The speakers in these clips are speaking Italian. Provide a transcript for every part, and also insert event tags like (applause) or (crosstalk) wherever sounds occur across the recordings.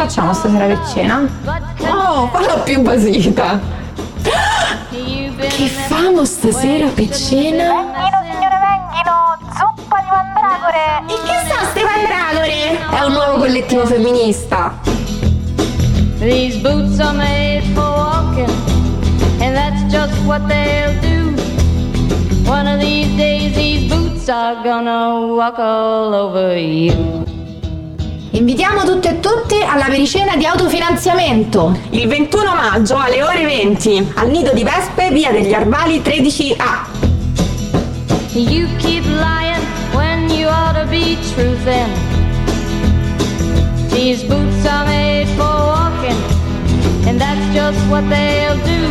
facciamo stasera per cena? Oh, falla più basita! Che famo stasera per cena? Venghino, signore, venghino! Zuppa di mandragore! E che sa ste mandragore? È un nuovo collettivo femminista! These boots are made for walking, and that's just what they'll do. One of these days, these boots are gonna walk all over you. Invitiamo tutte e tutti alla pericena di autofinanziamento. Il 21 maggio alle ore 20 al Nido di Vespe, via degli Arvali 13A. You keep lying when you ought to be truthin'. These boots are made for walking, and that's just what they'll do.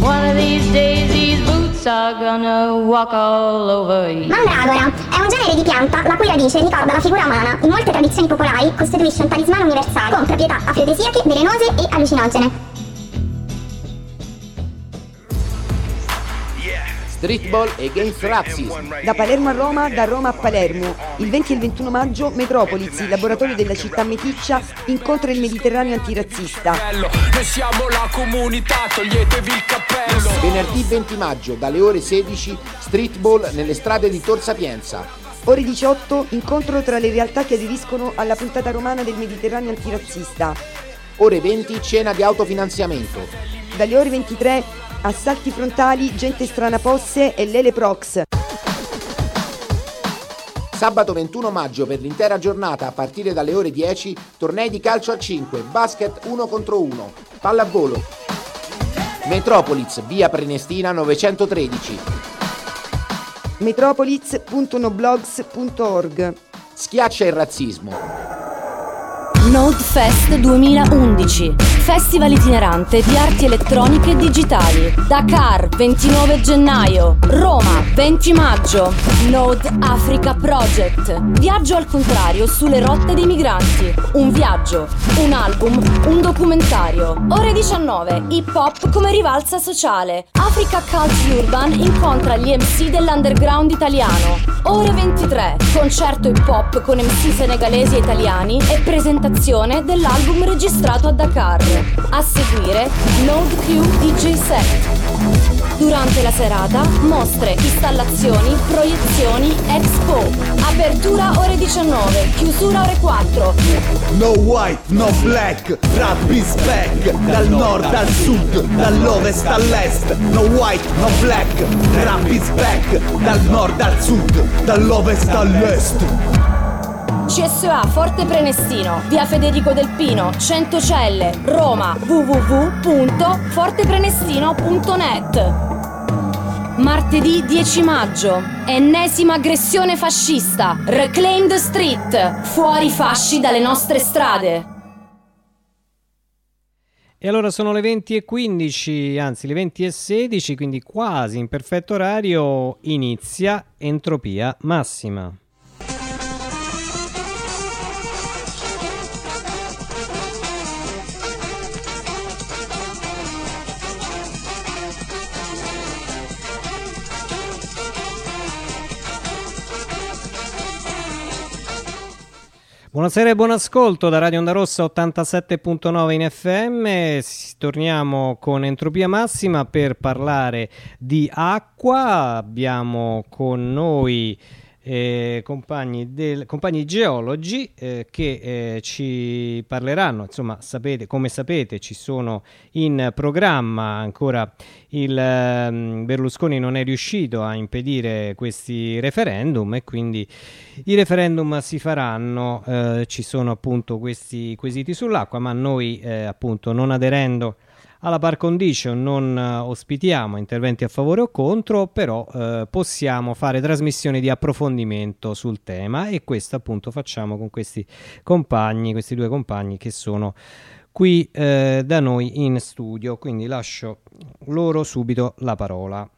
One of these days, these boots are gonna walk all over you. Un genere di pianta la cui radice ricorda la figura umana. In molte tradizioni popolari costituisce un talismano universale con proprietà afrodisiache, velenose e allucinogene. Streetball Against Racism. Da Palermo a Roma, da Roma a Palermo. Il 20 e il 21 maggio Metropolis, il laboratorio della città meticcia, incontra il Mediterraneo antirazzista. Noi siamo la comunità, toglietevi il cappello. Venerdì 20 maggio, dalle ore 16, Streetball nelle strade di Tor Sapienza. Ore 18, incontro tra le realtà che aderiscono alla puntata romana del Mediterraneo antirazzista. Ore 20, cena di autofinanziamento. Dalle ore 23, assalti frontali, gente strana posse e Lele Prox. Sabato 21 maggio per l'intera giornata a partire dalle ore 10, tornei di calcio a 5, basket 1 contro 1, pallavolo. Metropolis, via Prenestina 913. metropolis.noblogs.org Schiaccia il razzismo. Nodefest 2011, festival itinerante di arti elettroniche e digitali. Dakar 29 gennaio, Roma 20 maggio. Node Africa Project, viaggio al contrario sulle rotte dei migranti. Un viaggio, un album, un documentario. Ore 19, hip hop come rivalsa sociale. Africa Culture Urban incontra gli MC dell'underground italiano. Ore 23, concerto hip hop con MC senegalesi e italiani e presentazione dell'album registrato a Dakar. A seguire Node Crew DJ Set. Durante la serata, mostre, installazioni, proiezioni, expo. Apertura ore 19, chiusura ore 4. No white, no black, rap is back Dal nord al sud, dall'ovest all'est No white, no black, rap is back Dal nord al sud, dall'ovest all'est CSA Forte Prenestino, via Federico Del Pino, 100 Celle, Roma, www.forteprenestino.net. Martedì 10 maggio, ennesima aggressione fascista, Reclaim the Street, fuori fasci dalle nostre strade. E allora sono le 20 e 15, anzi le 20 e 16, quindi quasi in perfetto orario, inizia Entropia Massima. Buonasera e buon ascolto da Radio Onda Rossa 87.9 in FM. Torniamo con Entropia Massima per parlare di acqua. Abbiamo con noi eh, compagni, del, compagni geologi eh, che eh, ci parleranno. Insomma, sapete, come sapete, ci sono in programma ancora il ehm, Berlusconi non è riuscito a impedire questi referendum e quindi i referendum si faranno. eh, ci sono appunto questi quesiti sull'acqua, ma noi eh, appunto non aderendo alla par condition non eh, ospitiamo interventi a favore o contro, però eh, possiamo fare trasmissioni di approfondimento sul tema e questo appunto facciamo con questi compagni, questi due compagni che sono qui eh, da noi in studio, quindi lascio loro subito la parola.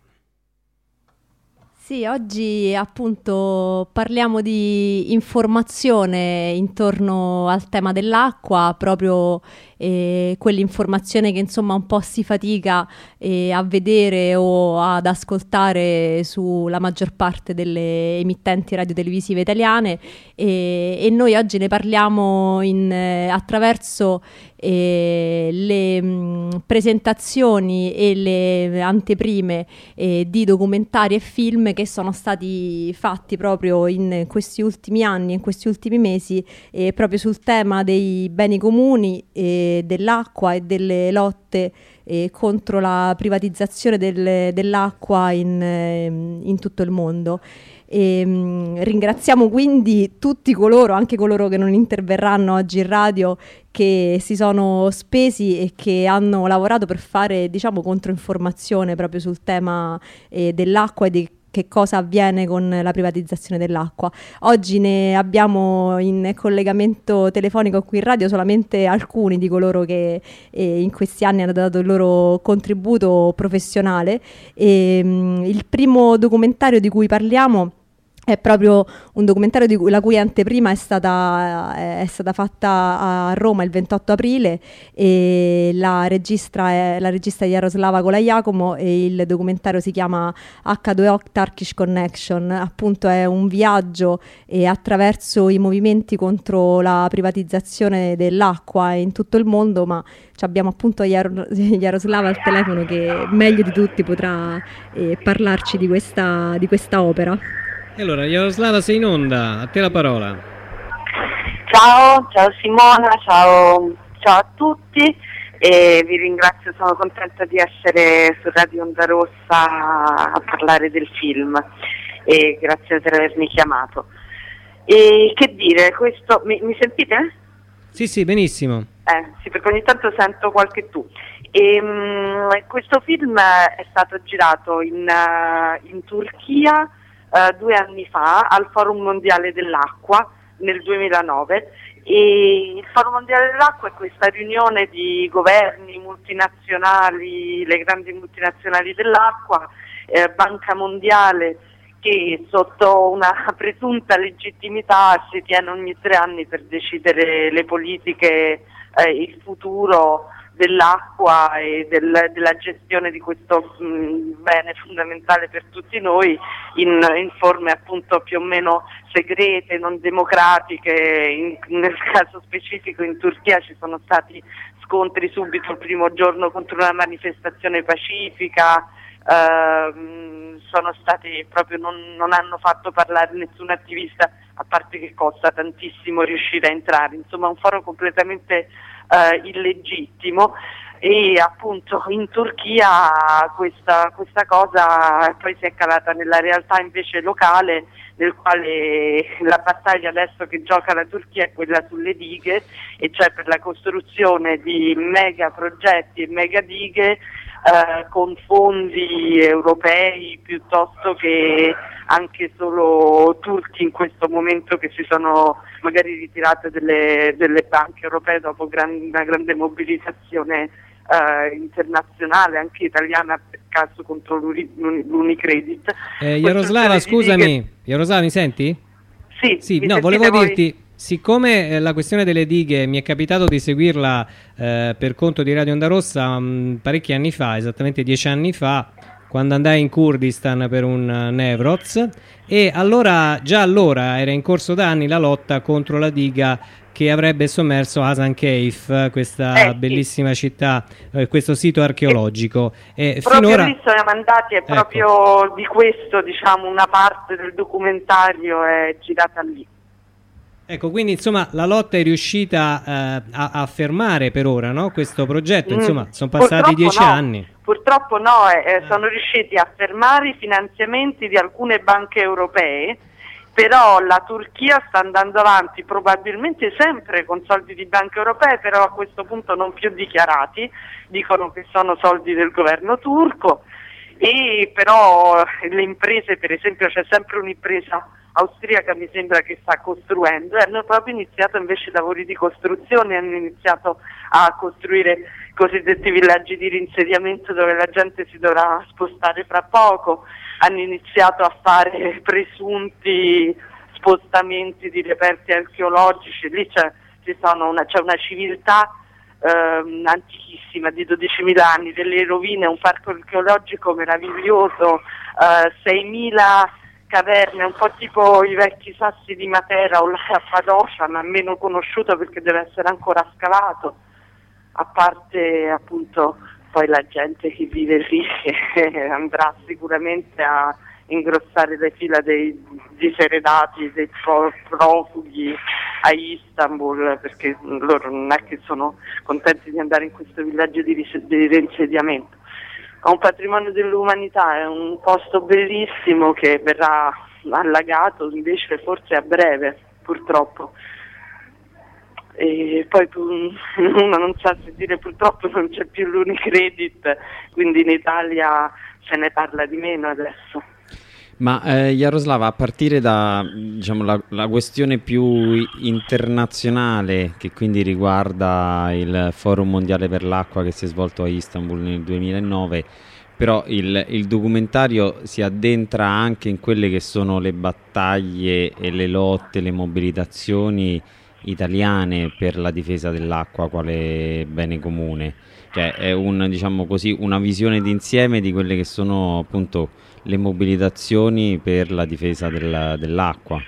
Sì, oggi appunto parliamo di informazione intorno al tema dell'acqua, proprio eh, quell'informazione che insomma un po' si fatica eh, a vedere o ad ascoltare sulla maggior parte delle emittenti radiotelevisive italiane. E, e noi oggi ne parliamo in, eh, attraverso eh, le mh, presentazioni e le anteprime eh, di documentari e film che sono stati fatti proprio in questi ultimi anni, in questi ultimi mesi, eh, proprio sul tema dei beni comuni, eh, dell'acqua e delle lotte eh, contro la privatizzazione del, dell'acqua in, ehm, in tutto il mondo. E, mh, ringraziamo quindi tutti coloro, anche coloro che non interverranno oggi in radio, che si sono spesi e che hanno lavorato per fare diciamo controinformazione proprio sul tema eh, dell'acqua e di che cosa avviene con la privatizzazione dell'acqua. Oggi ne abbiamo in collegamento telefonico qui in radio solamente alcuni di coloro che eh, in questi anni hanno dato il loro contributo professionale. E, mh, mm, il primo documentario di cui parliamo è proprio un documentario cui, la cui anteprima è stata, è stata, fatta a Roma il 28 aprile e la regista è la regista Jaroslava Kolajakomo e il documentario si chiama H2O Turkish Connection, appunto è un viaggio attraverso i movimenti contro la privatizzazione dell'acqua in tutto il mondo, ma abbiamo appunto Jaro, (laughs) Jaroslava al telefono che meglio di tutti potrà eh, parlarci di questa, di questa opera. E allora, Jaroslava, sei in onda, a te la parola. Ciao, ciao Simona, ciao, ciao a tutti e vi ringrazio, sono contenta di essere su Radio Onda Rossa a parlare del film e grazie per avermi chiamato. E che dire, questo, mi, mi sentite? Sì, sì, benissimo. Eh, sì, perché ogni tanto sento qualche tu. E, um, questo film è stato girato in, uh, in Turchia eh, due anni fa al Forum Mondiale dell'Acqua nel 2009 e il Forum Mondiale dell'Acqua è questa riunione di governi multinazionali, le grandi multinazionali dell'acqua, eh, Banca Mondiale che sotto una (laughs) presunta legittimità si tiene ogni tre anni per decidere le politiche, eh, il futuro dell'acqua e del, della gestione di questo mh, mm, bene fondamentale per tutti noi in, in, forme appunto più o meno segrete, non democratiche. In, nel (laughs) caso specifico in Turchia ci sono stati scontri subito il primo giorno contro una manifestazione pacifica. Uh, sono stati proprio non, non hanno fatto parlare nessun attivista a parte che costa tantissimo riuscire a entrare. Insomma un foro completamente eh, illegittimo. E appunto in Turchia questa, questa, cosa poi si è calata nella realtà invece locale nel quale la battaglia adesso che gioca la Turchia è quella sulle dighe e cioè per la costruzione di mega progetti e mega dighe eh, con fondi europei piuttosto che anche solo turchi in questo momento che si sono magari ritirate delle, delle banche europee dopo gran, una grande mobilitazione eh, internazionale, anche italiana per caso contro l'Unicredit. Eh, Jaroslava, scusami, che... Jaroslava mi senti? Sì, sì no, volevo voi? Siccome eh, la questione delle dighe mi è capitato di seguirla eh, per conto di Radio Onda Rossa mh, mm, parecchi anni fa, esattamente dieci anni fa, quando andai in Kurdistan per un uh, Nevroz e allora, già allora era in corso da anni la lotta contro la diga che avrebbe sommerso Hasan Keif, questa eh, bellissima sì. città, eh, questo sito archeologico. E proprio finora... lì siamo andati e ecco. proprio di questo, diciamo, una parte del documentario è girata lì. Ecco, quindi insomma la lotta è riuscita eh, a, a, fermare per ora no? questo progetto, mm. insomma sono passati dieci no. anni. Purtroppo no, eh, eh, sono riusciti a fermare i finanziamenti di alcune banche europee, però la Turchia sta andando avanti probabilmente sempre con soldi di banche europee, però a questo punto non più dichiarati, dicono che sono soldi del governo turco, e però le imprese, per esempio c'è sempre un'impresa austriaca mi sembra che sta costruendo e hanno proprio iniziato invece i lavori di costruzione, hanno iniziato a costruire cosiddetti villaggi di reinsediamento dove la gente si dovrà spostare fra poco, hanno iniziato a fare presunti spostamenti di reperti archeologici, lì c'è, una, c'è una civiltà ehm, antichissima di 12.000 anni, delle rovine, un parco archeologico meraviglioso, eh, 6.000 caverne, un po' tipo i vecchi sassi di Matera o la Cappadocia, ma meno conosciuto perché deve essere ancora scavato, a parte appunto poi la gente che vive lì (laughs) che andrà sicuramente a ingrossare le fila dei diseredati, dei pro- profughi a Istanbul, perché loro non è che sono contenti di andare in questo villaggio di, di reinsediamento. È un patrimonio dell'umanità, è un posto bellissimo che verrà allagato invece forse a breve, purtroppo. E poi (laughs) uno non sa se dire purtroppo non c'è più l'Unicredit, quindi in Italia se ne parla di meno adesso. Ma eh, Jaroslava, a partire da diciamo, la questione più internazionale, che quindi riguarda il Forum Mondiale per l'Acqua che si è svolto a Istanbul nel 2009, però il, il documentario si addentra anche in quelle che sono le battaglie e le lotte, le mobilitazioni italiane per la difesa dell'acqua quale bene comune. Cioè è un, diciamo così, una visione d'insieme di quelle che sono appunto le mobilitazioni per la difesa della- dell'acqua.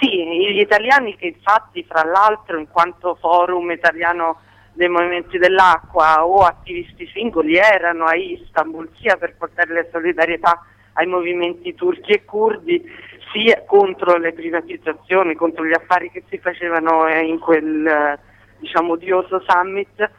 Sì, gli italiani che infatti fra l'altro in quanto forum italiano dei movimenti dell'acqua o attivisti singoli erano a Istanbul sia per portare la solidarietà ai movimenti turchi e curdi sia contro le privatizzazioni, contro gli affari che si facevano eh, in quel eh, diciamo odioso summit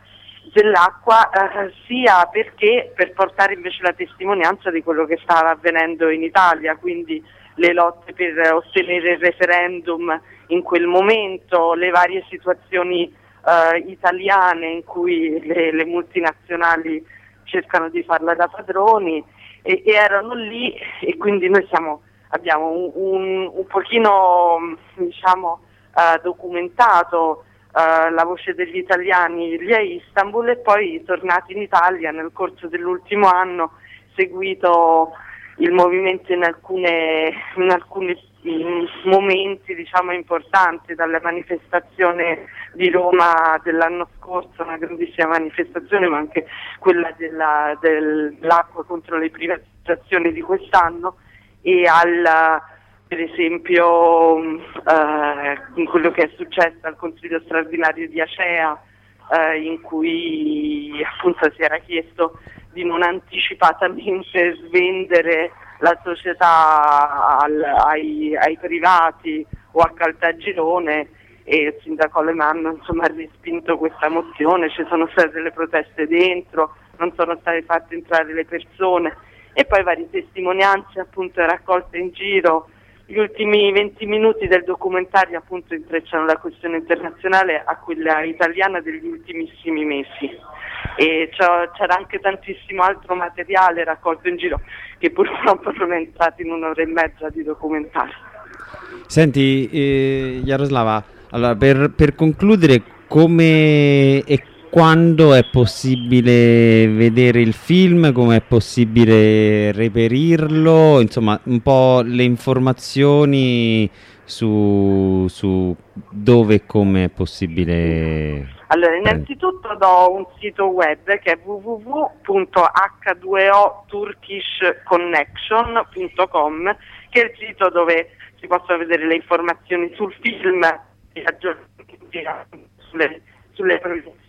dell'acqua, eh, sia perché per portare invece la testimonianza di quello che stava avvenendo in Italia, quindi le lotte per ottenere il referendum in quel momento, le varie situazioni eh, italiane in cui le, le multinazionali cercano di farla da padroni e, e erano lì e quindi noi siamo, abbiamo un, un, un pochino diciamo, eh, documentato eh, la voce degli italiani lì a Istanbul e poi tornati in Italia nel corso dell'ultimo anno seguito il movimento in, alcune, in alcuni momenti diciamo, importanti, dalla manifestazione di Roma dell'anno scorso, una grandissima manifestazione, ma anche quella della- del- dell'acqua contro le privatizzazioni di quest'anno e al per esempio eh, quello che è successo al Consiglio straordinario di Acea eh, in cui appunto si era chiesto di non anticipatamente (laughs) svendere la società al- ai, ai privati o a Caltagirone e il sindaco Alemanno insomma, ha respinto questa mozione, ci sono state delle proteste dentro, non sono state fatte entrare le persone e poi varie testimonianze appunto raccolte in giro. Gli ultimi 20 minuti del documentario appunto intrecciano la questione internazionale a quella italiana degli ultimissimi mesi e c'era anche tantissimo altro materiale raccolto in giro che purtroppo non è entrato in un'ora e mezza di documentario. Senti, eh, Jaroslava, allora, per, per concludere, come e quando è possibile vedere il film, come è possibile reperirlo, insomma, un po' le informazioni su, su dove e come è possibile... Allora, innanzitutto do un sito web che è www.h2oturkishconnection.com che è il sito dove si possono vedere le informazioni sul film e aggiornamenti sulle, sulle cose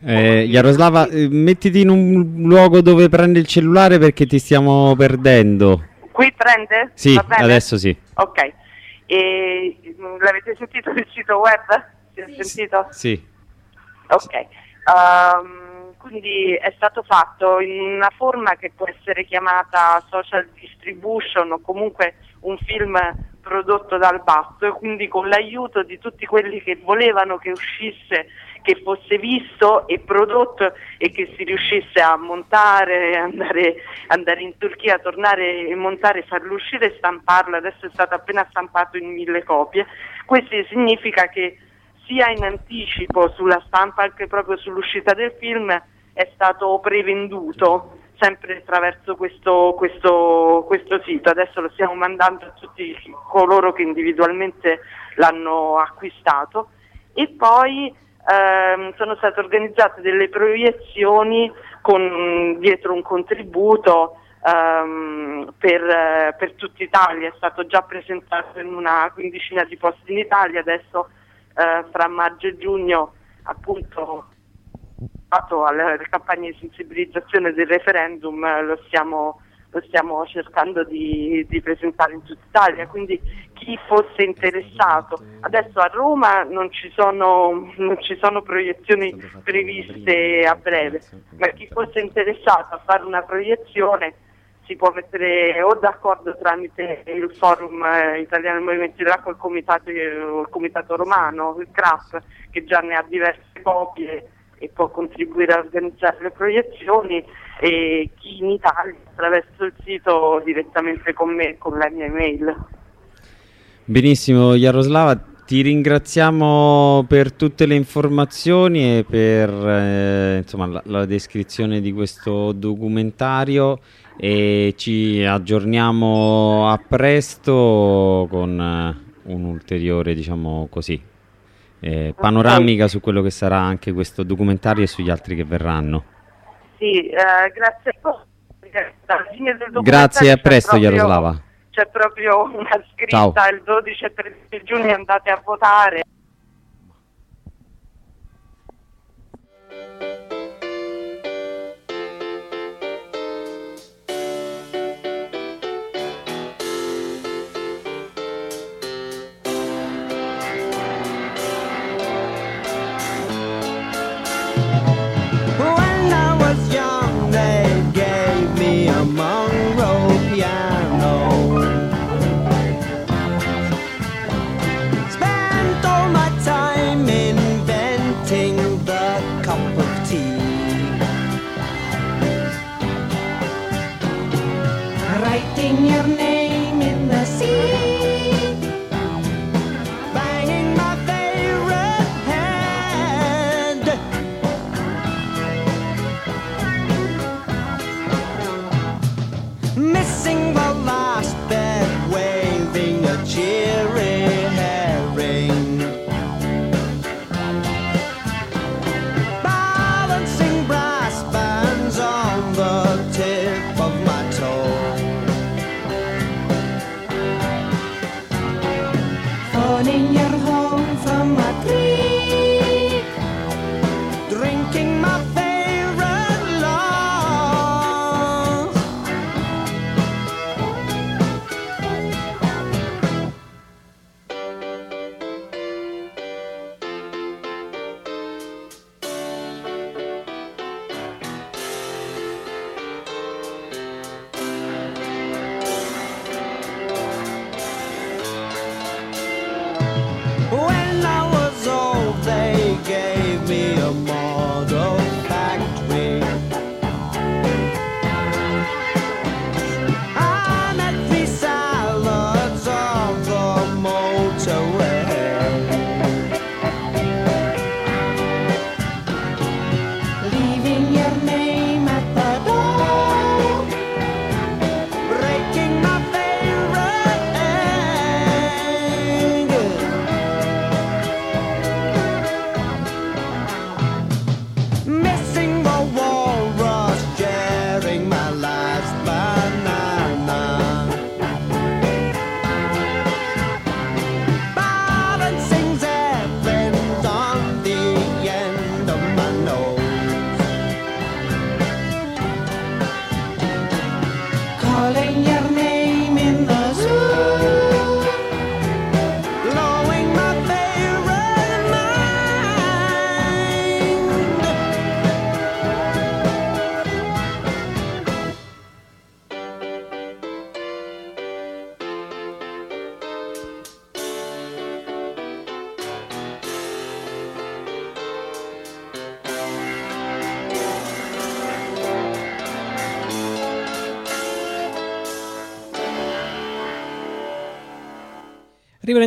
Eh, Jaroslava, eh, mettiti in un luogo dove prendi il cellulare perché ti stiamo perdendo. Qui prende? Sì, Va bene? adesso sì. Ok. E, mm, l'avete sentito il sito web? Si è sentito? Sì. Ok, Ehm, quindi è stato fatto in una forma che può essere chiamata social distribution o comunque un film prodotto dal basso e quindi con l'aiuto di tutti quelli che volevano che uscisse, che fosse visto e prodotto e che si riuscisse a montare, andare, andare in Turchia, tornare e montare, farlo uscire e stamparlo, adesso è stato appena stampato in mille copie. Questo significa che sia in anticipo sulla stampa che proprio sull'uscita del film è stato prevenduto sempre attraverso questo, questo, questo sito. Adesso lo stiamo mandando a tutti coloro che individualmente l'hanno acquistato. E poi ehm, sono state organizzate delle proiezioni con dietro un contributo ehm, per, per tutta Italia, è stato già presentato in una quindicina di posti in Italia, adesso eh, fra maggio e giugno appunto fatto alle campagne di sensibilizzazione del referendum eh, lo stiamo, lo stiamo cercando di, di, presentare in tutta Italia, quindi chi fosse interessato, adesso a Roma non ci sono, non ci sono proiezioni previste a breve, ma chi fosse interessato a fare una proiezione si può mettere o d'accordo tramite il forum eh, italiano del Movimento dell'Acqua, il comitato, il comitato romano, il CRAF, che già ne ha diverse copie e può contribuire a organizzare le proiezioni e chi in Italia attraverso il sito direttamente con me, con la mia email. Benissimo Jaroslava, ti ringraziamo per tutte le informazioni e per eh, insomma, la, la, descrizione di questo documentario e ci aggiorniamo a presto con uh, un ulteriore diciamo così eh, panoramica su quello che sarà anche questo documentario e sugli altri che verranno. Sì, eh, grazie a tutti. Grazie, a presto proprio, Jaroslava. C'è proprio una scritta Ciao. il 12 e 13 giugno andate a votare.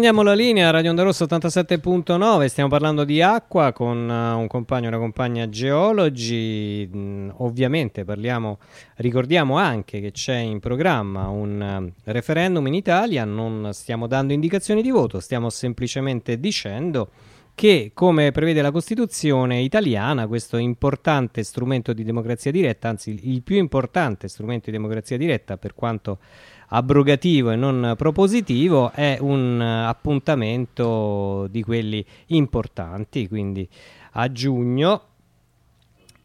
Riprendiamo la linea, Radio Onda Rossa 87.9, stiamo parlando di acqua con uh, un compagno e una compagna geologi, Mm, ovviamente parliamo, ricordiamo anche che c'è in programma un uh, referendum in Italia, non stiamo dando indicazioni di voto, stiamo semplicemente dicendo che, come prevede la Costituzione italiana, questo importante strumento di democrazia diretta, anzi il più importante strumento di democrazia diretta per quanto abrogativo e non propositivo, è un appuntamento di quelli importanti, quindi a giugno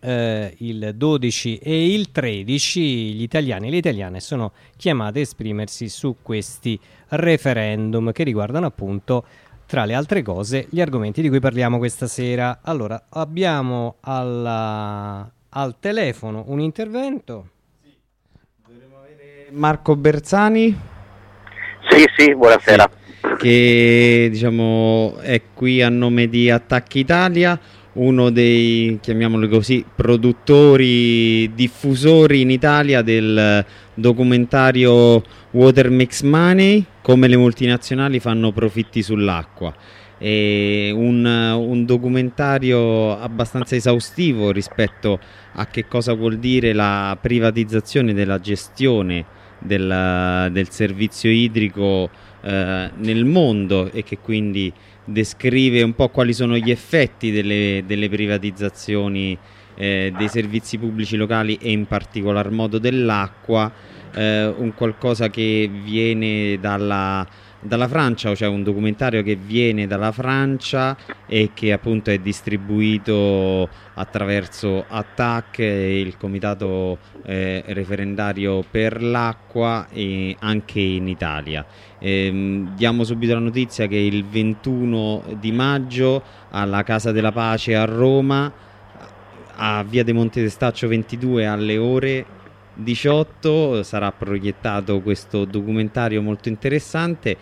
eh, il 12 e il 13 gli italiani e le italiane sono chiamate a esprimersi su questi referendum che riguardano appunto tra le altre cose gli argomenti di cui parliamo questa sera. Allora, abbiamo alla, al telefono un intervento. Marco Bersani. Sì, sì, buonasera. Sì, che diciamo è qui a nome di Attacchi Italia, uno dei, chiamiamolo così, produttori, diffusori in Italia del documentario Water Makes Money, come le multinazionali fanno profitti sull'acqua. È un, un documentario abbastanza esaustivo rispetto a che cosa vuol dire la privatizzazione della gestione del, del servizio idrico eh, nel mondo e che quindi descrive un po' quali sono gli effetti delle, delle privatizzazioni eh, dei servizi pubblici locali e in particolar modo dell'acqua, eh, un qualcosa che viene dalla dalla Francia, cioè un documentario che viene dalla Francia e che appunto è distribuito attraverso ATTAC, il comitato eh, referendario per l'acqua e anche in Italia. Eh, diamo subito la notizia che il 21 di maggio alla Casa della Pace a Roma, a Via de Monte Testaccio 22 alle ore 18 sarà proiettato questo documentario molto interessante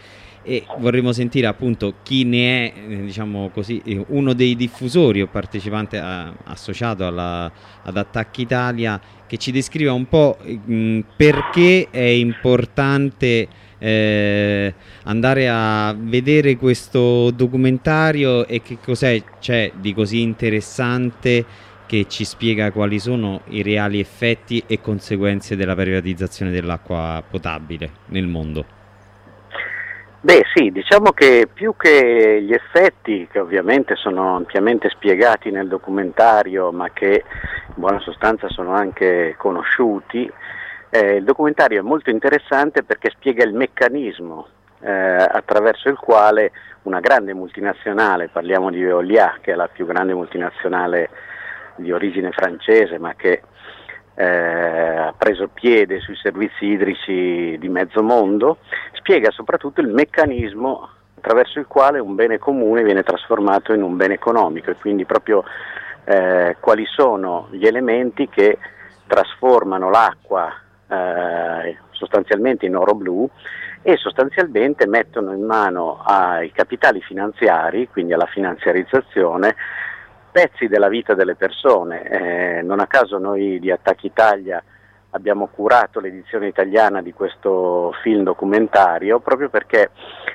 e vorremmo sentire appunto chi ne è diciamo così, uno dei diffusori o partecipante a, associato alla, ad Attacchi Italia che ci descriva un po' mh, perché è importante eh, andare a vedere questo documentario e che cos'è c'è di così interessante che ci spiega quali sono i reali effetti e conseguenze della privatizzazione dell'acqua potabile nel mondo. Beh sì, diciamo che più che gli effetti, che ovviamente sono ampiamente spiegati nel documentario, ma che in buona sostanza sono anche conosciuti, eh, il documentario è molto interessante perché spiega il meccanismo eh, attraverso il quale una grande multinazionale, parliamo di Veolia, che è la più grande multinazionale di origine francese ma che eh, ha preso piede sui servizi idrici di mezzo mondo, spiega soprattutto il meccanismo attraverso il quale un bene comune viene trasformato in un bene economico. E quindi proprio eh, quali sono gli elementi che trasformano l'acqua eh, sostanzialmente in oro blu e sostanzialmente mettono in mano ai capitali finanziari, quindi alla finanziarizzazione, pezzi della vita delle persone. Eh, non a caso noi di Attacchi Italia abbiamo curato l'edizione italiana di questo film documentario proprio perché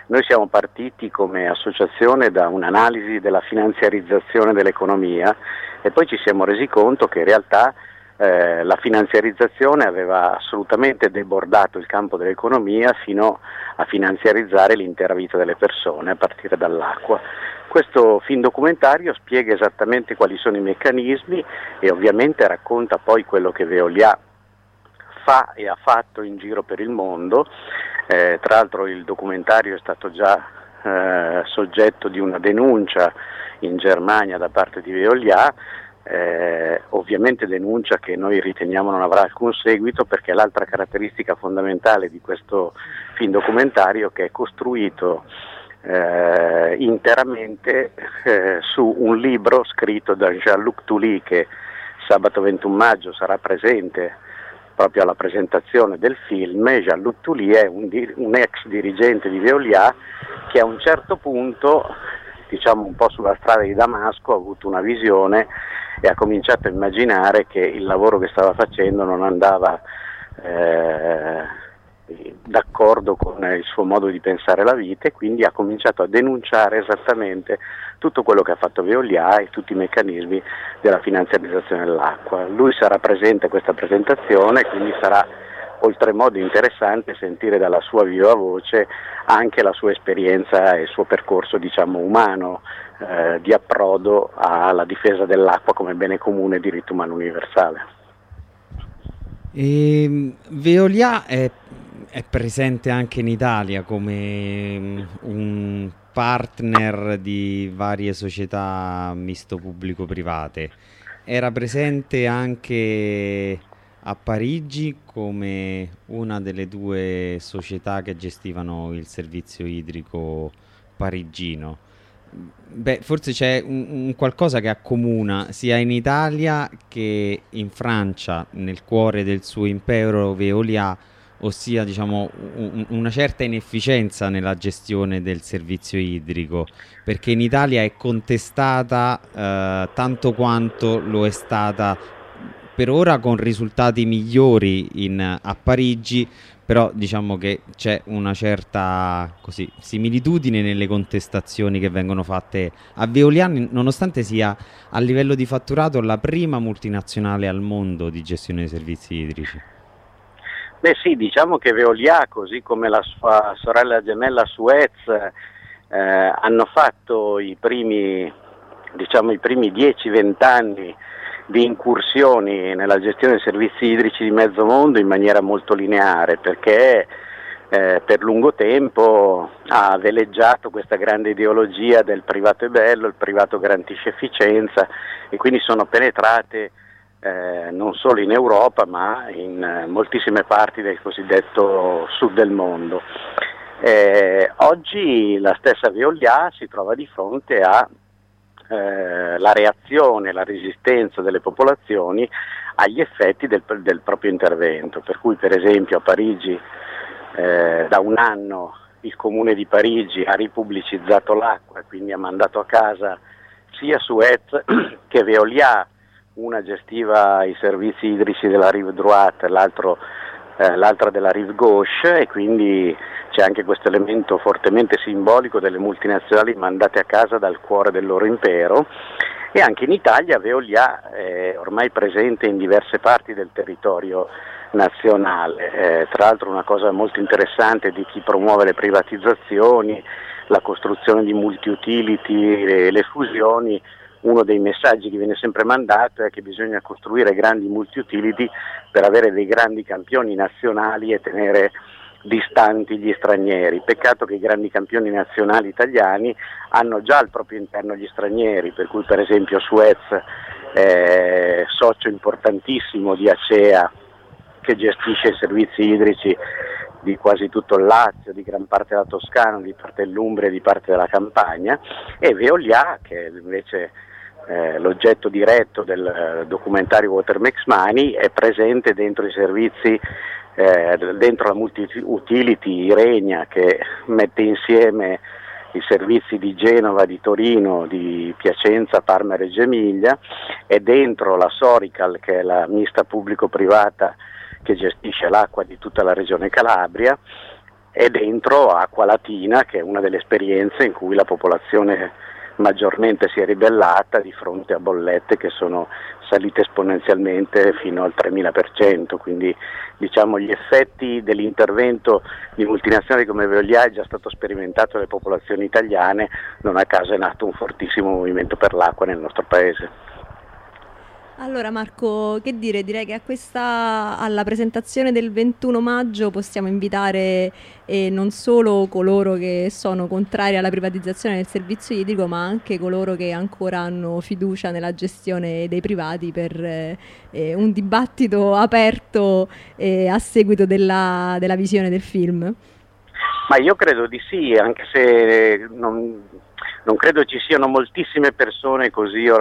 noi siamo partiti come associazione da un'analisi della finanziarizzazione dell'economia e poi ci siamo resi conto che in realtà eh, la finanziarizzazione aveva assolutamente debordato il campo dell'economia fino a finanziarizzare l'intera vita delle persone a partire dall'acqua. Questo film documentario spiega esattamente quali sono i meccanismi e ovviamente racconta poi quello che Veolia fa e ha fatto in giro per il mondo. Eh, tra l'altro il documentario è stato già eh, soggetto di una denuncia in Germania da parte di Veolia, eh, ovviamente denuncia che noi riteniamo non avrà alcun seguito perché l'altra caratteristica fondamentale di questo film documentario che è costruito eh, interamente eh, su un libro scritto da Jean-Luc Touly che sabato 21 maggio sarà presente proprio alla presentazione del film. Jean-Luc Touly è un, un, ex dirigente di Veolia che a un certo punto, diciamo un po' sulla strada di Damasco, ha avuto una visione e ha cominciato a immaginare che il lavoro che stava facendo non andava eh, d'accordo con il suo modo di pensare la vita e quindi ha cominciato a denunciare esattamente tutto quello che ha fatto Veolia e tutti i meccanismi della finanziarizzazione dell'acqua. Lui sarà presente a questa presentazione, quindi sarà oltremodo interessante sentire dalla sua viva voce anche la sua esperienza e il suo percorso diciamo, umano eh, di approdo alla difesa dell'acqua come bene comune e diritto umano universale. E ehm, Veolia è, è, presente anche in Italia come mm, un partner di varie società misto pubblico-private. Era presente anche a Parigi come una delle due società che gestivano il servizio idrico parigino. Beh, forse c'è un, un, qualcosa che accomuna sia in Italia che in Francia, nel cuore del suo impero Veolia, ossia diciamo, un, una certa inefficienza nella gestione del servizio idrico, perché in Italia è contestata eh, tanto quanto lo è stata per ora con risultati migliori in, a Parigi, però diciamo che c'è una certa così, similitudine nelle contestazioni che vengono fatte a Veoliani, nonostante sia a livello di fatturato la prima multinazionale al mondo di gestione dei servizi idrici. Beh sì, diciamo che Veolia, così come la sua sorella gemella Suez, eh, hanno fatto i primi, diciamo, primi 10-20 anni di incursioni nella gestione dei servizi idrici di mezzo mondo in maniera molto lineare perché eh, per lungo tempo ha veleggiato questa grande ideologia del privato è bello, il privato garantisce efficienza e quindi sono penetrate eh, non solo in Europa ma in eh, moltissime parti del cosiddetto sud del mondo. Eh, oggi la stessa Veolia si trova di fronte a eh, la reazione, la resistenza delle popolazioni agli effetti del, del, proprio intervento. Per cui per esempio a Parigi eh, da un anno il comune di Parigi ha ripubblicizzato l'acqua e quindi ha mandato a casa sia Suez (clears throat) che Veolia, una gestiva i servizi idrici della rive droite, eh, l'altra della rive gauche e quindi c'è anche questo elemento fortemente simbolico delle multinazionali mandate a casa dal cuore del loro impero e anche in Italia Veolia è ormai presente in diverse parti del territorio nazionale. Eh, tra l'altro una cosa molto interessante di chi promuove le privatizzazioni, la costruzione di multi-utility e le fusioni, uno dei messaggi che viene sempre mandato è che bisogna costruire grandi multi-utility per avere dei grandi campioni nazionali e tenere distanti gli stranieri. Peccato che i grandi campioni nazionali italiani hanno già al proprio interno gli stranieri, per cui per esempio Suez è socio importantissimo di Acea che gestisce i servizi idrici di quasi tutto il Lazio, di gran parte della Toscana, di parte dell'Umbria di parte della Campania e Veolia che invece eh, l'oggetto diretto del eh, documentario Water Makes Money è presente dentro i servizi eh, dentro la multi-utility Irenia che mette insieme i servizi di Genova, di Torino, di Piacenza, Parma e Reggio Emilia e dentro la Sorical che è la mista pubblico-privata che gestisce l'acqua di tutta la regione Calabria e dentro Acqua Latina che è una delle esperienze in cui la popolazione maggiormente si è ribellata di fronte a bollette che sono salite esponenzialmente fino al 3000%, quindi diciamo, gli effetti dell'intervento di multinazionali come Veolia è già stato sperimentato dalle popolazioni italiane, non a caso è nato un fortissimo movimento per l'acqua nel nostro paese. Allora Marco, che dire? Direi che questa, alla presentazione del 21 maggio possiamo invitare eh, non solo coloro che sono contrari alla privatizzazione del servizio idrico, ma anche coloro che ancora hanno fiducia nella gestione dei privati per eh, eh un dibattito aperto eh, a seguito della, della visione del film. Ma io credo di sì, anche se non, non credo ci siano moltissime persone così,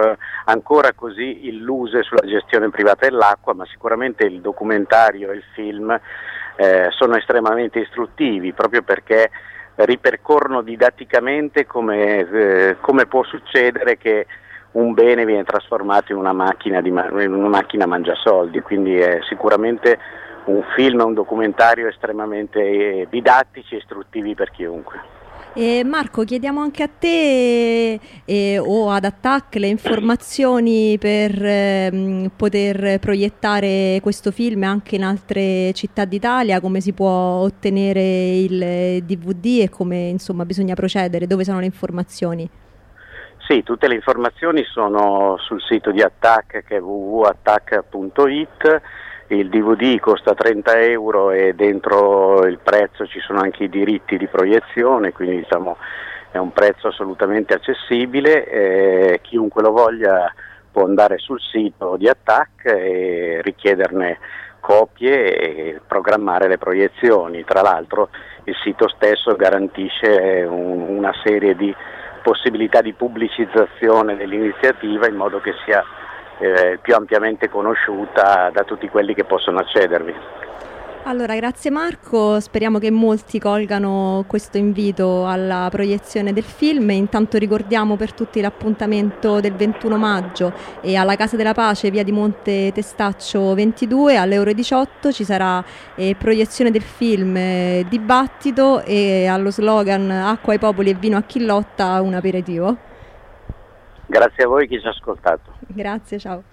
ancora così illuse sulla gestione privata dell'acqua, ma sicuramente il documentario e il film eh, sono estremamente istruttivi proprio perché ripercorrono didatticamente come, eh, come può succedere che un bene viene trasformato in una macchina, di, in una macchina mangiasoldi, quindi è sicuramente un film, un documentario estremamente eh, didattici e istruttivi per chiunque. E Marco, chiediamo anche a te eh, o ad Attack le informazioni per ehm, poter proiettare questo film anche in altre città d'Italia, come si può ottenere il DVD e come insomma bisogna procedere, dove sono le informazioni? Sì, tutte le informazioni sono sul sito di Attack che è www.attack.it, il DVD costa 30 euro e dentro il prezzo ci sono anche i diritti di proiezione, quindi diciamo è un prezzo assolutamente accessibile, eh, chiunque lo voglia può andare sul sito di Attack e richiederne copie e programmare le proiezioni. Tra l'altro il sito stesso garantisce un- una serie di possibilità di pubblicizzazione dell'iniziativa in modo che sia eh, più ampiamente conosciuta da tutti quelli che possono accedervi. Allora, grazie Marco, speriamo che molti colgano questo invito alla proiezione del film. Intanto ricordiamo per tutti l'appuntamento del 21 maggio e alla Casa della Pace, via di Monte Testaccio 22, alle ore 18 ci sarà eh, proiezione del film, eh, dibattito e allo slogan Acqua ai popoli e vino a chi lotta un aperitivo. Grazie a voi che ci ha ascoltato. Grazie, ciao.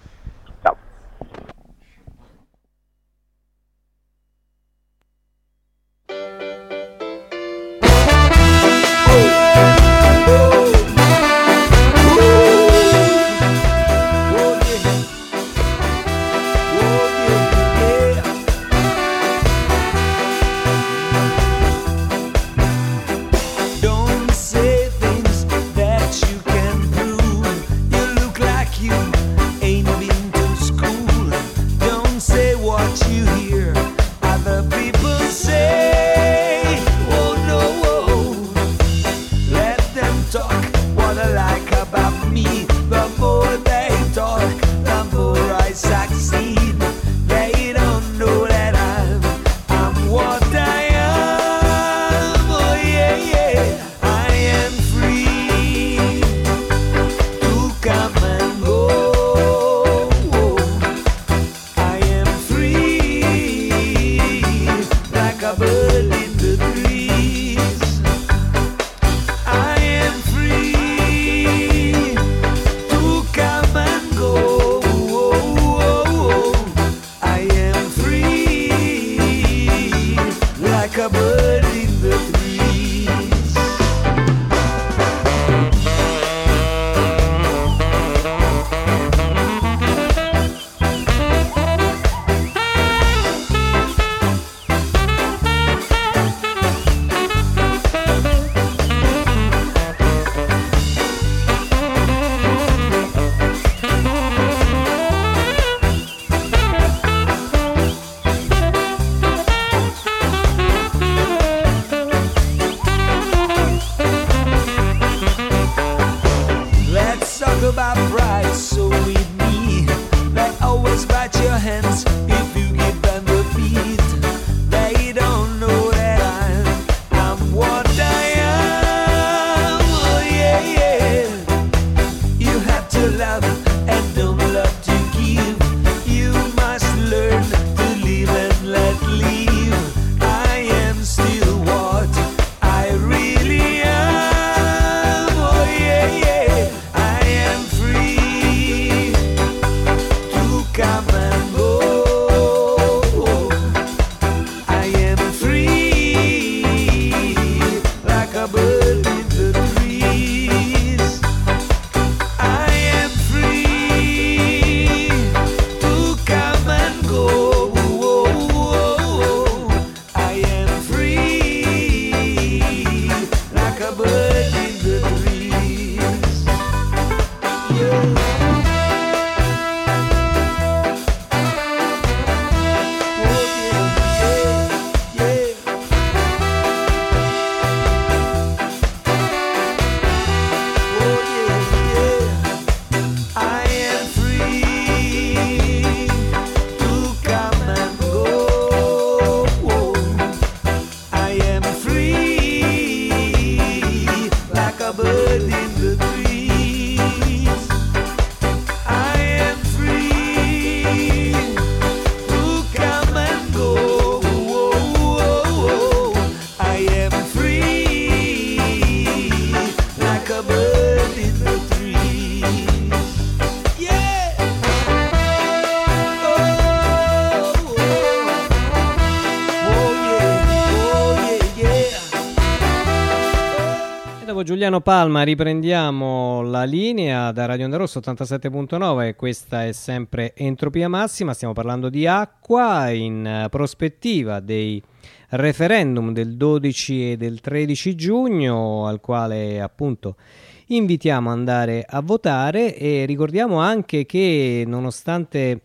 Giuliano Palma, riprendiamo la linea da Radio Onda Rosso 87.9 e questa è sempre Entropia Massima, stiamo parlando di acqua in eh, prospettiva dei referendum del 12 e del 13 giugno al quale appunto invitiamo ad andare a votare e ricordiamo anche che nonostante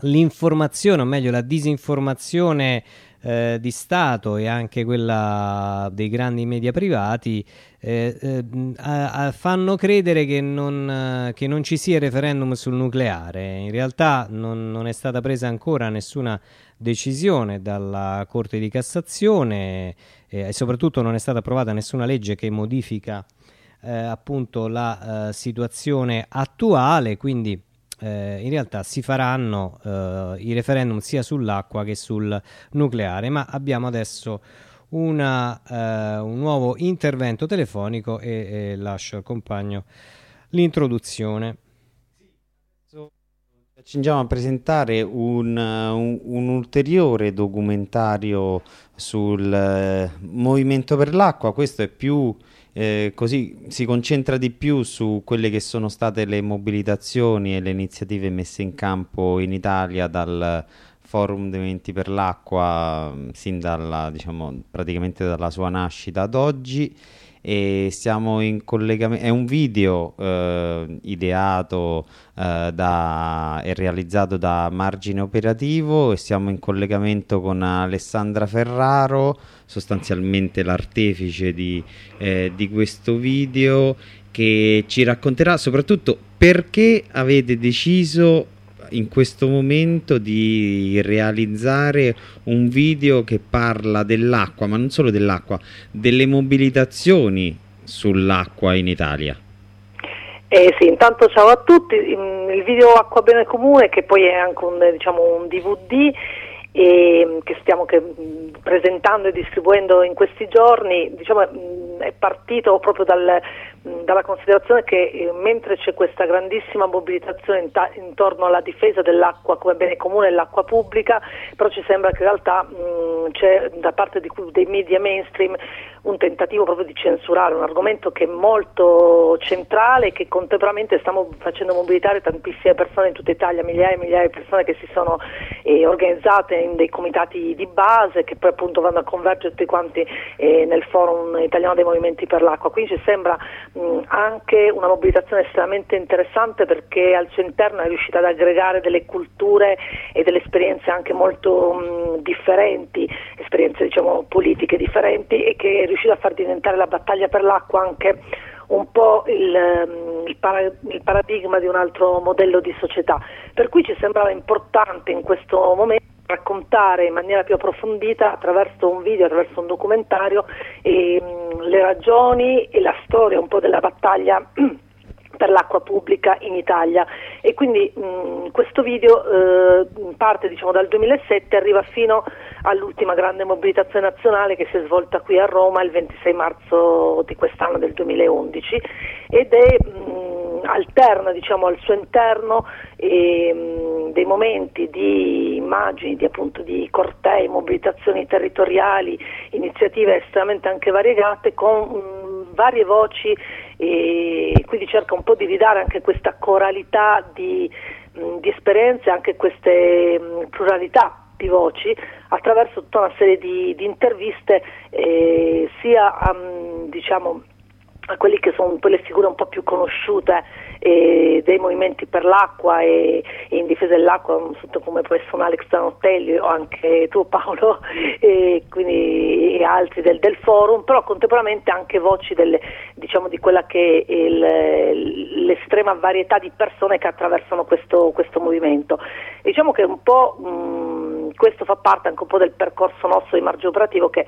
l'informazione, o meglio la disinformazione eh, di Stato e anche quella dei grandi media privati eh, eh, a, a fanno credere che non, che non, ci sia referendum sul nucleare. In realtà non, non, è stata presa ancora nessuna decisione dalla Corte di Cassazione eh, e soprattutto non è stata approvata nessuna legge che modifica eh, appunto la eh, situazione attuale, quindi eh, in realtà si faranno eh, i referendum sia sull'acqua che sul nucleare, ma abbiamo adesso una, eh, un nuovo intervento telefonico e, e lascio al compagno l'introduzione. Ci accingiamo a presentare un, un, un ulteriore documentario sul eh, Movimento per l'Acqua, questo è più eh, così si concentra di più su quelle che sono state le mobilitazioni e le iniziative messe in campo in Italia dal Forum dei Movimenti per l'Acqua sin dalla, diciamo, praticamente dalla sua nascita ad oggi e siamo in collegamento è un video eh, ideato eh, da, e realizzato da Margine Operativo e siamo in collegamento con Alessandra Ferraro sostanzialmente l'artefice di, eh, di questo video che ci racconterà soprattutto perché avete deciso in questo momento di realizzare un video che parla dell'acqua, ma non solo dell'acqua, delle mobilitazioni sull'acqua in Italia. Eh sì, intanto ciao a tutti, il video Acqua Bene Comune che poi è anche un, diciamo, un DVD e, che stiamo che, presentando e distribuendo in questi giorni, diciamo, è partito proprio dal, dalla considerazione che eh, mentre c'è questa grandissima mobilitazione in ta- intorno alla difesa dell'acqua come bene comune e l'acqua pubblica, però ci sembra che in realtà mh, c'è da parte di, dei media mainstream un tentativo proprio di censurare un argomento che è molto centrale e che contemporaneamente stiamo facendo mobilitare tantissime persone in tutta Italia, migliaia e migliaia di persone che si sono eh, organizzate in dei comitati di base che poi appunto vanno a convergere tutti quanti eh, nel forum italiano dei movimenti per l'acqua. Quindi ci sembra anche una mobilitazione estremamente interessante perché al suo interno è riuscita ad aggregare delle culture e delle esperienze anche molto mh, differenti, esperienze diciamo politiche differenti e che è riuscita a far diventare la battaglia per l'acqua anche un po' il, il, para, il, paradigma di un altro modello di società. Per cui ci sembrava importante in questo momento raccontare in maniera più approfondita attraverso un video, attraverso un documentario eh, le ragioni e la storia un po' della battaglia (clears throat) per l'acqua pubblica in Italia. E quindi mh, questo video eh, parte diciamo, dal 2007 e arriva fino all'ultima grande mobilitazione nazionale che si è svolta qui a Roma il 26 marzo di quest'anno del 2011 ed è mh, alterna diciamo, al suo interno e, mh, dei momenti di immagini, di, appunto, di cortei, mobilitazioni territoriali, iniziative estremamente anche variegate con varie voci e quindi cerca un po' di ridare anche questa coralità di, di esperienze, anche queste pluralità di voci attraverso tutta una serie di, di interviste eh, sia um, diciamo, a quelli che sono quelle figure un po' più conosciute eh, dei movimenti per l'acqua e, e in difesa dell'acqua, come può essere Alex Zanottelli o anche tu Paolo (laughs) e, quindi, e altri del, del, forum, però contemporaneamente anche voci delle, diciamo, di quella che è il, l'estrema varietà di persone che attraversano questo, questo movimento. Diciamo che un po' mh, questo fa parte anche un po' del percorso nostro di margine operativo che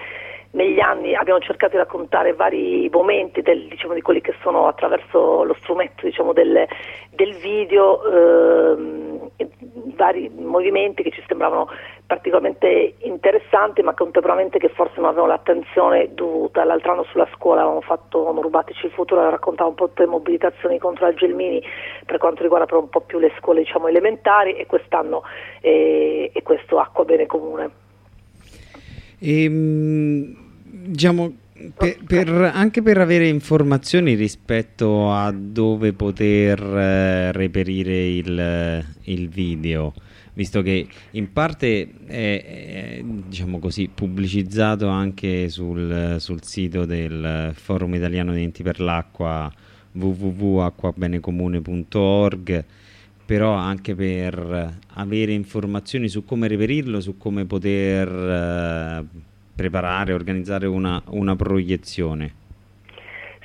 negli anni abbiamo cercato di raccontare vari momenti del, diciamo, di quelli che sono attraverso lo strumento diciamo, del, del, video, ehm, vari movimenti che ci sembravano particolarmente interessanti ma contemporaneamente che forse non avevano l'attenzione dovuta. L'altro anno sulla scuola avevamo fatto Rubatici il futuro, raccontava un po' tutte le mobilitazioni contro la Gelmini per quanto riguarda però un po' più le scuole diciamo, elementari e quest'anno eh, è questo acqua bene comune. E, ehm, diciamo, Per, per- anche per avere informazioni rispetto a dove poter eh, reperire il, il video, visto che in parte è, è, diciamo così, pubblicizzato anche sul, sul sito del Forum Italiano dei Enti per l'Acqua www.acquabenecomune.org però anche per avere informazioni su come reperirlo, su come poter eh, preparare, organizzare una, una proiezione.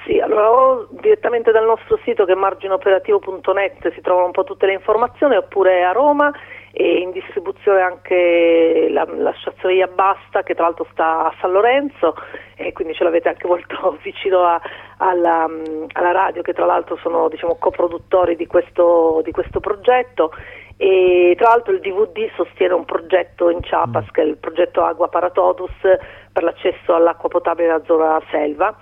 Sì, allora o direttamente dal nostro sito che è margineoperativo.net si trovano un po' tutte le informazioni oppure a Roma e in distribuzione anche la, l'associazione Basta che tra l'altro sta a San Lorenzo e quindi ce l'avete anche molto (laughs) vicino a, alla, alla, radio che tra l'altro sono diciamo, coproduttori di questo, di questo progetto. E tra l'altro il DVD sostiene un progetto in Chiapas che è il progetto Agua Paratodus per l'accesso all'acqua potabile nella zona selva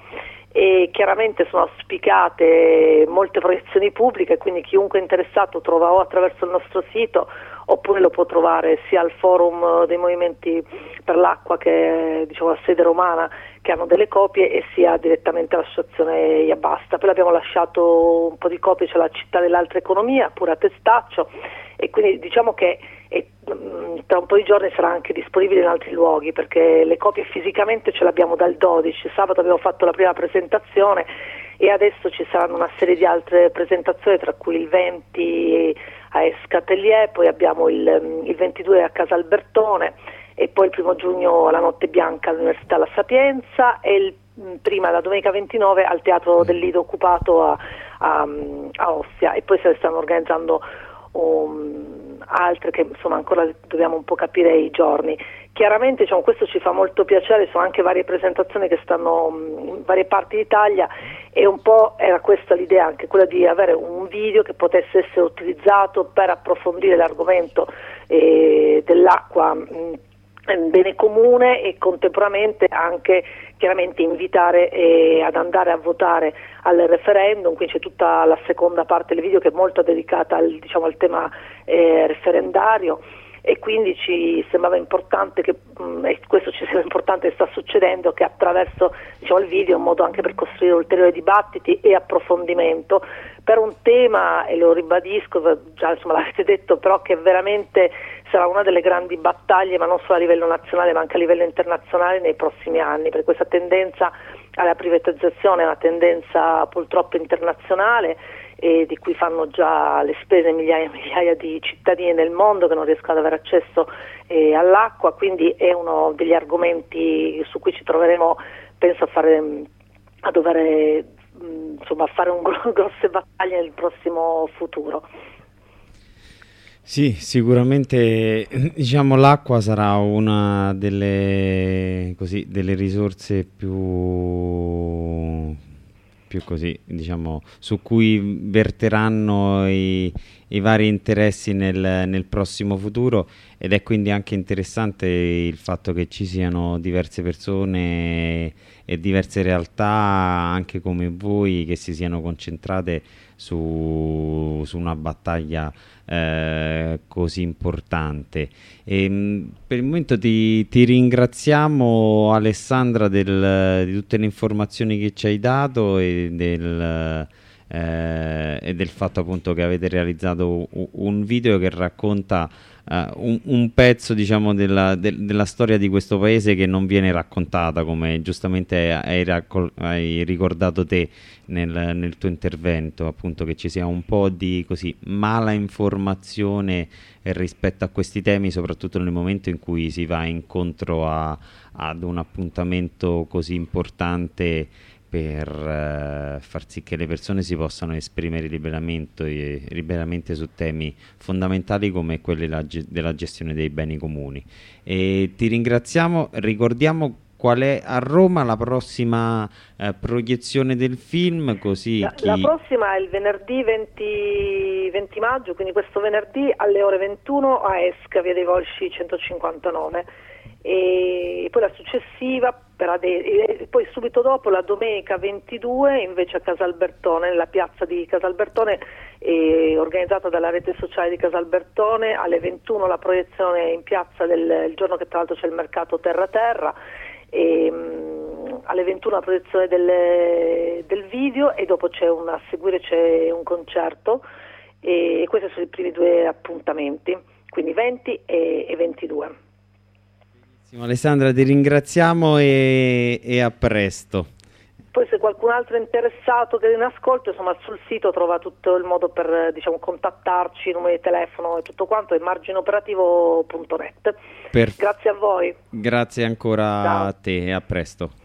e chiaramente sono auspicate molte proiezioni pubbliche, quindi chiunque è interessato trova o attraverso il nostro sito oppure lo può trovare sia al forum dei movimenti per l'acqua che diciamo, la sede romana che hanno delle copie e sia direttamente all'associazione Iabasta. Poi abbiamo lasciato un po' di copie, c'è la città dell'altra economia, pure a Testaccio e quindi diciamo che e, mh, tra un po' di giorni sarà anche disponibile in altri luoghi perché le copie fisicamente ce l'abbiamo dal 12, sabato abbiamo fatto la prima presentazione e adesso ci saranno una serie di altre presentazioni tra cui il 20 a Escatelier, poi abbiamo il, il 22 a Casa Albertone e poi il primo giugno alla Notte Bianca all'Università La Sapienza e il, prima la domenica 29 al Teatro del Lido occupato a, a, a Ostia. E poi se ne stanno organizzando um, altre che insomma ancora dobbiamo un po' capire i giorni. Chiaramente diciamo, questo ci fa molto piacere, sono anche varie presentazioni che stanno um, in varie parti d'Italia e un po' era questa l'idea anche quella di avere un video che potesse essere utilizzato per approfondire l'argomento eh, dell'acqua. Mh, bene comune e contemporaneamente anche chiaramente invitare eh, ad andare a votare al referendum, qui c'è tutta la seconda parte del video che è molto dedicata al, diciamo, al tema eh, referendario. E quindi ci sembrava importante che mh, e questo ci sembra importante che sta succedendo che attraverso diciamo, il video è un modo anche per costruire ulteriori dibattiti e approfondimento. Per un tema e lo ribadisco già l'avete detto però che veramente sarà una delle grandi battaglie ma non solo a livello nazionale ma anche a livello internazionale nei prossimi anni perché questa tendenza alla privatizzazione è una tendenza purtroppo internazionale e di cui fanno già le spese migliaia e migliaia di cittadini nel mondo che non riescono ad avere accesso eh, all'acqua, quindi è uno degli argomenti su cui ci troveremo, penso, a, fare, a dover mh, insomma, fare un gro- (laughs) grosse battaglie nel prossimo futuro. Sì, sicuramente (clears throat) diciamo, l'acqua sarà una delle, così, delle risorse più più così, diciamo, su cui verteranno i, i vari interessi nel, nel, prossimo futuro. Ed è quindi anche interessante il fatto che ci siano diverse persone e diverse realtà anche come voi che si siano concentrate su, su una battaglia eh, così importante. E, ehm, per il momento ti, ti ringraziamo Alessandra del, di tutte le informazioni che ci hai dato e del, eh, e del fatto appunto che avete realizzato un video che racconta un, un, pezzo diciamo della, de, della, storia di questo paese che non viene raccontata come giustamente hai, raccol- hai ricordato te nel, nel, tuo intervento appunto che ci sia un po' di così mala informazione rispetto a questi temi soprattutto nel momento in cui si va incontro a, ad un appuntamento così importante per eh, far sì che le persone si possano esprimere liberamente, liberamente su temi fondamentali come quelli la, della gestione dei beni comuni. E ti ringraziamo, ricordiamo qual è a Roma la prossima eh, proiezione del film così la, chi... la, prossima è il venerdì 20, 20, maggio quindi questo venerdì alle ore 21 a Esca via dei Volsci 159 e poi la successiva e poi subito dopo la domenica 22 invece a Casalbertone nella piazza di Casalbertone eh, organizzata dalla rete sociale di Casalbertone alle 21 la proiezione in piazza del giorno che tra l'altro c'è il mercato terra terra e, alle 21 la proiezione delle- del video e dopo c'è un, a seguire c'è un concerto e questi sono i primi due appuntamenti, quindi 20 e, e 22. Benissimo, Alessandra, ti ringraziamo e, e a presto. Poi se qualcun altro è interessato che è in ascolto, insomma sul sito trova tutto il modo per diciamo, contattarci, numero di telefono e tutto quanto, è margineoperativo.net. Per- Grazie a voi. Grazie ancora Ciao. a te e a presto.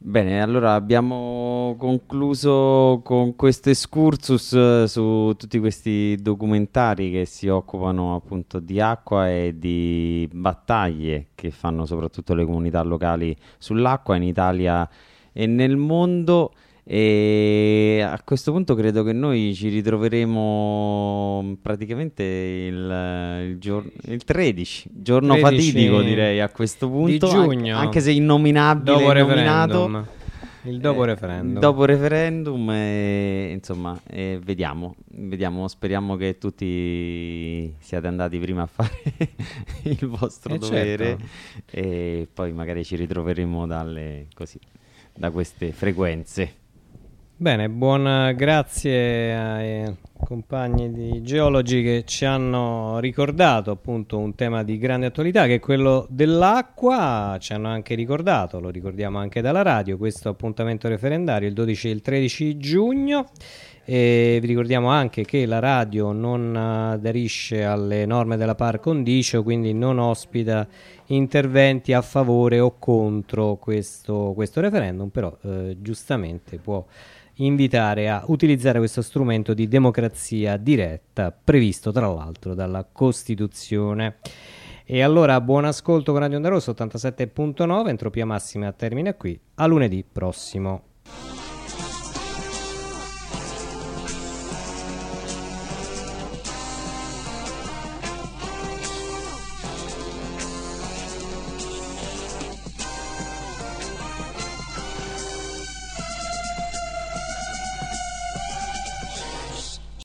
Bene, allora abbiamo concluso con questo excursus eh, su tutti questi documentari che si occupano appunto di acqua e di battaglie che fanno soprattutto le comunità locali sull'acqua in Italia e nel mondo. E a questo punto credo che noi ci ritroveremo praticamente il, il giorno, il 13, giorno 13 fatidico direi a questo punto, di giugno, anche, anche se innominabile, dopo referendum. Il dopo Eh, referendum. Dopo referendum, e, insomma, e vediamo, vediamo, speriamo che tutti siate andati prima a fare (laughs) il vostro Eh, dovere certo. e poi magari ci ritroveremo dalle, così, da queste frequenze. Bene, buona grazie ai compagni di geologi che ci hanno ricordato appunto un tema di grande attualità che è quello dell'acqua, ci hanno anche ricordato, lo ricordiamo anche dalla radio, questo appuntamento referendario il 12 e il 13 giugno. E vi ricordiamo anche che la radio non eh, aderisce alle norme della par condicio, quindi non ospita interventi a favore o contro questo, questo referendum, però eh, giustamente può invitare a utilizzare questo strumento di democrazia diretta previsto tra l'altro dalla Costituzione. E allora buon ascolto con Radio Onda Rossa 87.9, entropia massima termina qui, a lunedì prossimo.